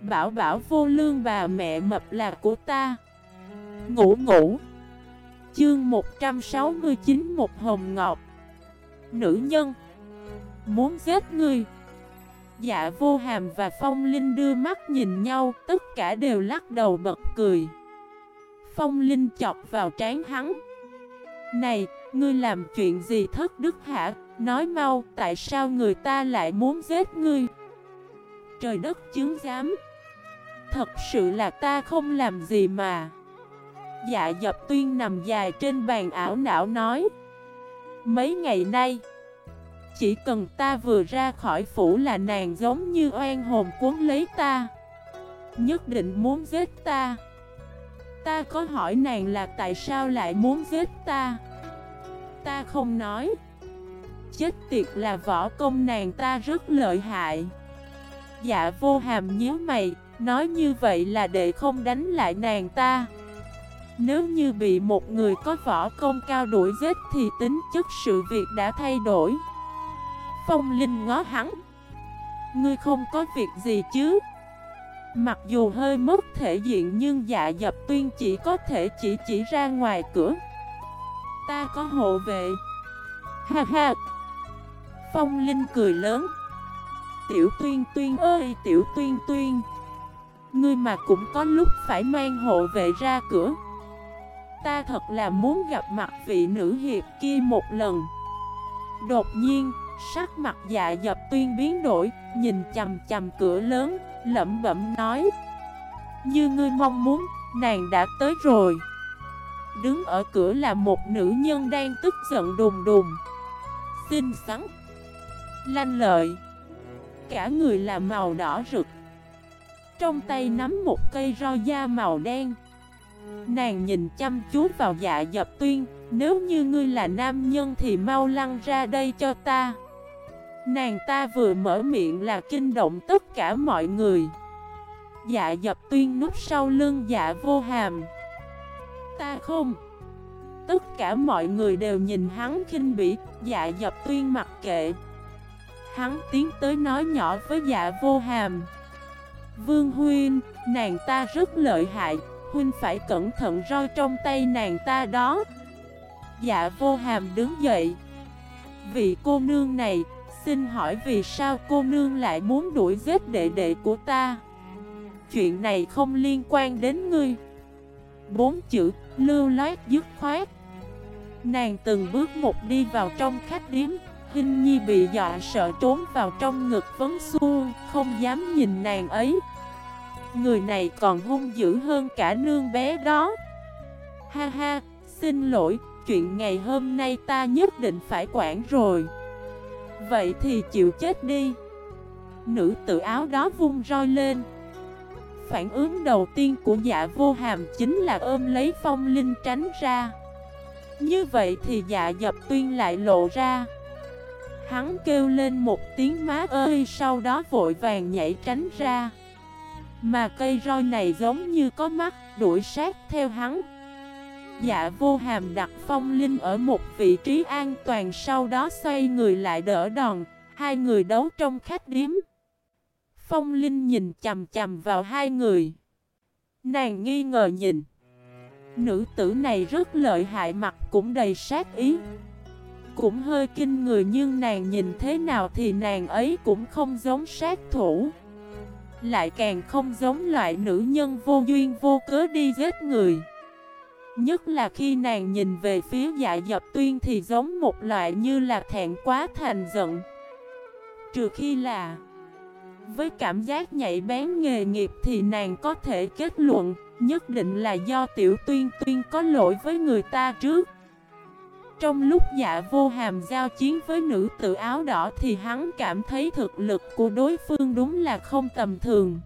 Bảo bảo vô lương bà mẹ mập là của ta. Ngủ ngủ. Chương 169 Một hồng ngọc. Nữ nhân. Muốn giết ngươi Dạ vô hàm và phong linh đưa mắt nhìn nhau Tất cả đều lắc đầu bật cười. Phong linh chọc vào trán hắn. Này, ngươi làm chuyện gì thất đức hả? Nói mau, tại sao người ta lại muốn giết ngươi? Trời đất chứng giám. Thật sự là ta không làm gì mà. Dạ dập tuyên nằm dài trên bàn ảo não nói, Mấy ngày nay, Chỉ cần ta vừa ra khỏi phủ là nàng giống như oan hồn cuốn lấy ta, Nhất định muốn giết ta. Ta có hỏi nàng là tại sao lại muốn giết ta? Ta không nói. Chết tiệt là võ công nàng ta rất lợi hại. Dạ vô hàm nhớ mày, Nói như vậy là để không đánh lại nàng ta. Nếu như bị một người có võ công cao đuổi giết Thì tính chất sự việc đã thay đổi. Phong Linh ngó hắn. Ngươi không có việc gì chứ? Mặc dù hơi mất thể diện nhưng dạ dập tuyên chỉ có thể chỉ chỉ ra ngoài cửa. Ta có hộ vệ. Ha ha. Phong Linh cười lớn. Tiểu tuyên tuyên ơi tiểu tuyên tuyên. Ngươi mà cũng có lúc phải mang hộ vệ ra cửa. Ta thật là muốn gặp mặt vị nữ hiệp kia một lần. Đột nhiên, sắc mặt dạ dập tuyên biến đổi Nhìn chầm chầm cửa lớn, lẩm bẩm nói. Như ngươi mong muốn, nàng đã tới rồi. Đứng ở cửa là một nữ nhân đang tức giận đùng đùng. Xinh xắn Lanh lợi. Cả người là màu đỏ rực. Trong tay nắm một cây roi da màu đen. Nàng nhìn chăm chú vào dạ dập tuyên, Nếu như ngươi là nam nhân thì mau lăn ra đây cho ta. Nàng ta vừa mở miệng là kinh động tất cả mọi người. Dạ dập tuyên núp sau lưng dạ vô hàm. Ta không. Tất cả mọi người đều nhìn hắn khinh bỉ Dạ dập tuyên mặc kệ. Hắn tiến tới nói nhỏ với dạ vô hàm. Vương Huynh, nàng ta rất lợi hại Huynh phải cẩn thận roi trong tay nàng ta đó. Dạ vô hàm đứng dậy. Vị cô nương này Xin hỏi vì sao cô nương lại muốn đuổi giết đệ đệ của ta? Chuyện này không liên quan đến ngươi. Bốn chữ lưu loát dứt khoát. Nàng từng bước một đi vào trong khách điếm Hinh Nhi bị dọa sợ trốn vào trong ngực vấn xuông Không dám nhìn nàng ấy. Người này còn hung dữ hơn cả nương bé đó. Ha ha, xin lỗi, chuyện ngày hôm nay ta nhất định phải quản rồi. Vậy thì chịu chết đi. Nữ tự áo đó vung roi lên. Phản ứng đầu tiên của dạ vô hàm chính là ôm lấy phong linh tránh ra. Như vậy thì dạ dập tuyên lại lộ ra. Hắn kêu lên một tiếng, má ơi! Sau đó vội vàng nhảy tránh ra. Mà cây roi này giống như có mắt, đuổi sát theo hắn. Dạ vô hàm đặt phong linh ở một vị trí an toàn, Sau đó xoay người lại đỡ đòn. Hai người đấu trong khách điếm. Phong linh nhìn chầm chầm vào hai người. Nàng nghi ngờ nhìn. Nữ tử này rất lợi hại, mặt cũng đầy sát ý cũng hơi kinh người nhưng nàng nhìn thế nào thì nàng ấy cũng không giống sát thủ. Lại càng không giống loại nữ nhân vô duyên vô cớ đi giết người. Nhất là khi nàng nhìn về phía dạ dập tuyên thì giống một loại như là thẹn quá thành giận. Trừ khi là Với cảm giác nhạy bén nghề nghiệp thì nàng có thể kết luận, Nhất định là do tiểu tuyên tuyên có lỗi với người ta trước trong lúc dạ vô hàm giao chiến với nữ tự áo đỏ thì hắn cảm thấy thực lực của đối phương đúng là không tầm thường.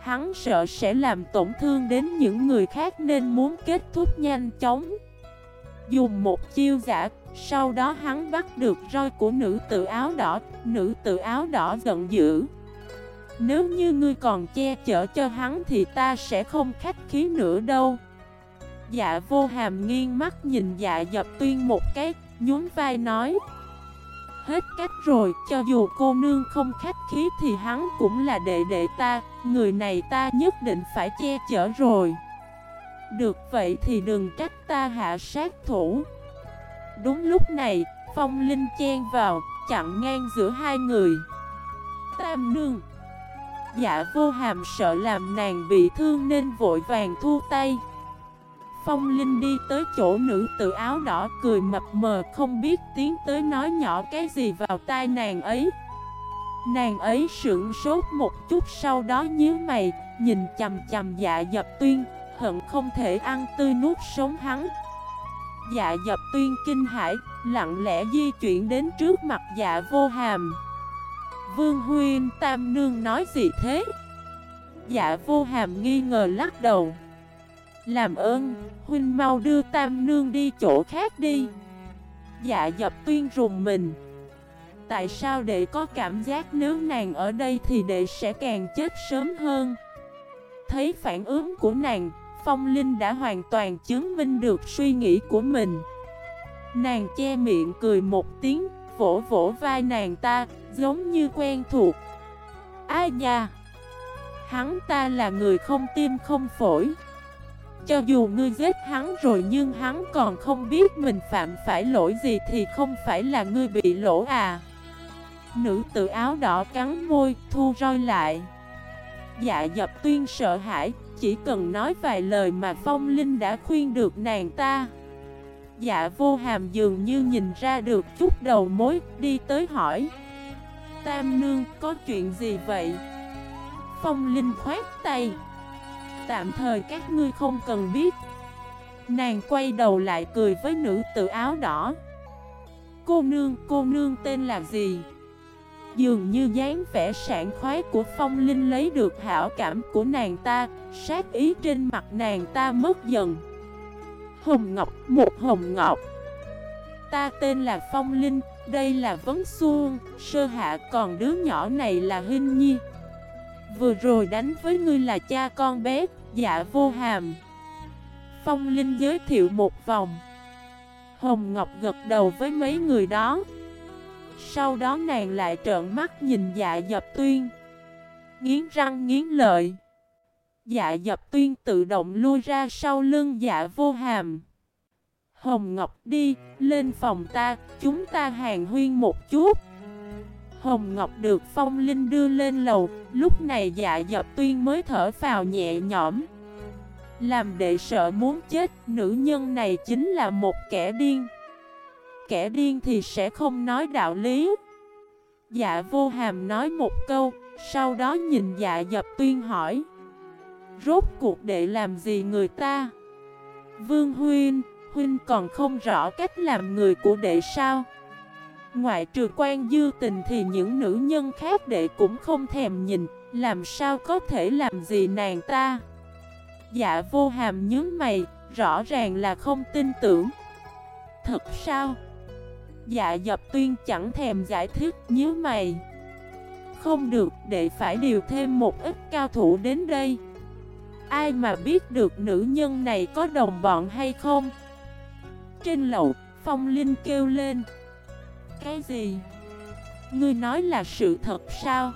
Hắn sợ sẽ làm tổn thương đến những người khác nên muốn kết thúc nhanh chóng. Dùng một chiêu giả, sau đó hắn bắt được roi của nữ tự áo đỏ, nữ tự áo đỏ giận dữ. Nếu như ngươi còn che chở cho hắn thì ta sẽ không khách khí nữa đâu. Dạ vô hàm nghiêng mắt nhìn dạ dập tuyên một cái, nhún vai nói Hết cách rồi, cho dù cô nương không khách khí thì hắn cũng là đệ đệ ta, người này ta nhất định phải che chở rồi. Được vậy thì đừng trách ta hạ sát thủ. Đúng lúc này, Phong Linh chen vào, chặn ngang giữa hai người. Tam nương Dạ vô hàm sợ làm nàng bị thương nên vội vàng thu tay Phong Linh đi tới chỗ nữ tự áo đỏ cười mập mờ không biết tiếng tới nói nhỏ cái gì vào tai nàng ấy. Nàng ấy sững sốt một chút sau đó nhíu mày Nhìn chầm chầm dạ dập tuyên Hận không thể ăn tươi nuốt sống hắn. Dạ dập tuyên kinh hãi, Lặng lẽ di chuyển đến trước mặt dạ vô hàm. Vương Huyên Tam Nương nói gì thế? Dạ vô hàm nghi ngờ lắc đầu. Làm ơn, Huynh mau đưa Tam Nương đi chỗ khác đi Dạ dập tuyên rùng mình Tại sao đệ có cảm giác nếu nàng ở đây thì đệ sẽ càng chết sớm hơn Thấy phản ứng của nàng, Phong Linh đã hoàn toàn chứng minh được suy nghĩ của mình Nàng che miệng cười một tiếng vỗ vỗ vai nàng ta, giống như quen thuộc. Ai nha? Hắn ta là người không tim không phổi. Cho dù ngươi giết hắn rồi nhưng hắn còn không biết mình phạm phải lỗi gì thì không phải là ngươi bị lỗ à. Nữ tự áo đỏ cắn môi, thu roi lại. Dạ dập tuyên sợ hãi, chỉ cần nói vài lời mà phong linh đã khuyên được nàng ta. Dạ vô hàm dường như nhìn ra được chút đầu mối Đi tới hỏi Tam nương có chuyện gì vậy? Phong Linh khoát tay Tạm thời các ngươi không cần biết. Nàng quay đầu lại cười với nữ tự áo đỏ. Cô nương, cô nương tên là gì? Dường như dáng vẻ sảng khoái của Phong Linh lấy được hảo cảm của nàng ta Sát ý trên mặt nàng ta mất dần. Hồng Ngọc, một Hồng Ngọc. Ta tên là Phong Linh, đây là Vấn Xuân, Sơ Hạ còn đứa nhỏ này là Hinh Nhi. Vừa rồi đánh với ngươi là cha con bé, dạ vô hàm. Phong Linh giới thiệu một vòng. Hồng Ngọc gật đầu với mấy người đó. Sau đó nàng lại trợn mắt nhìn dạ dập tuyên. Nghiến răng nghiến lợi. Dạ dập tuyên tự động lui ra sau lưng dạ vô hàm. Hồng Ngọc đi, lên phòng ta, chúng ta hàng huyên một chút. Hồng Ngọc được phong linh đưa lên lầu Lúc này dạ dập tuyên mới thở vào nhẹ nhõm Làm đệ sợ muốn chết Nữ nhân này chính là một kẻ điên Kẻ điên thì sẽ không nói đạo lý Dạ vô hàm nói một câu Sau đó nhìn dạ dập tuyên hỏi Rốt cuộc đệ làm gì người ta? Vương Huynh, Huynh còn không rõ cách làm người của đệ sao? Ngoại trừ quan dư tình thì những nữ nhân khác đệ cũng không thèm nhìn Làm sao có thể làm gì nàng ta? Dạ vô hàm nhớ mày, rõ ràng là không tin tưởng Thật sao? Dạ dập tuyên chẳng thèm giải thích nhớ mày Không được, đệ phải điều thêm một ít cao thủ đến đây Ai mà biết được nữ nhân này có đồng bọn hay không? Trên lầu, Phong Linh kêu lên cái gì? Ngươi nói là sự thật sao?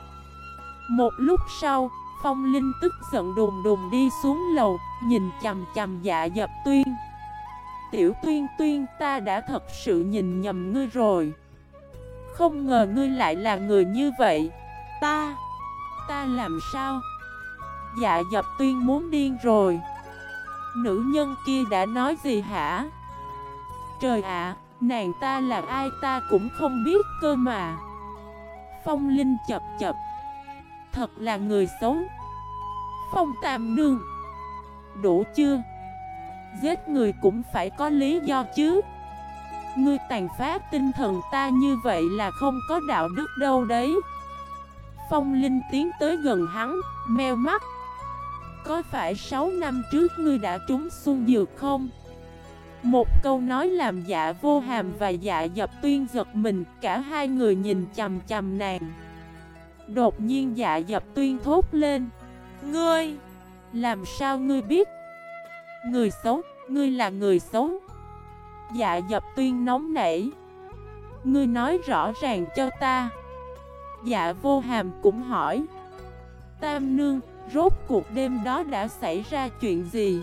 Một lúc sau, Phong Linh tức giận đùng đùng đi xuống lầu Nhìn chầm chầm dạ dập tuyên. Tiểu tuyên tuyên ta đã thật sự nhìn nhầm ngươi rồi. Không ngờ ngươi lại là người như vậy. Ta Ta làm sao? Dạ dập tuyên muốn điên rồi. Nữ nhân kia đã nói gì hả? Trời ạ! Nàng ta là ai ta cũng không biết cơ mà. Phong Linh chập chập. Thật là người xấu. Phong Tam Nương. Đủ chưa? Giết người cũng phải có lý do chứ. Ngươi tàn phá tinh thần ta như vậy là không có đạo đức đâu đấy. Phong Linh tiến tới gần hắn, meo mắt. Có phải 6 năm trước ngươi đã trúng xuân dược không? Một câu nói làm dạ vô hàm và dạ dập tuyên giật mình Cả hai người nhìn chầm chầm nàng Đột nhiên dạ dập tuyên thốt lên Ngươi! Làm sao ngươi biết? Người xấu, ngươi là người xấu Dạ dập tuyên nóng nảy Ngươi nói rõ ràng cho ta Dạ vô hàm cũng hỏi Tam nương, rốt cuộc đêm đó đã xảy ra chuyện gì?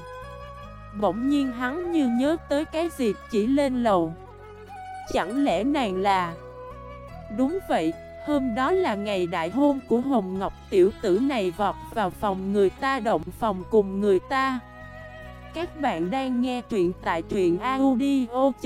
Bỗng nhiên hắn như nhớ tới cái gì chỉ lên lầu. Chẳng lẽ nàng là? Đúng vậy, hôm đó là ngày đại hôn của Hồng Ngọc Tiểu tử này vọt vào phòng người ta động phòng cùng người ta. Các bạn đang nghe truyện tại truyện audio.fif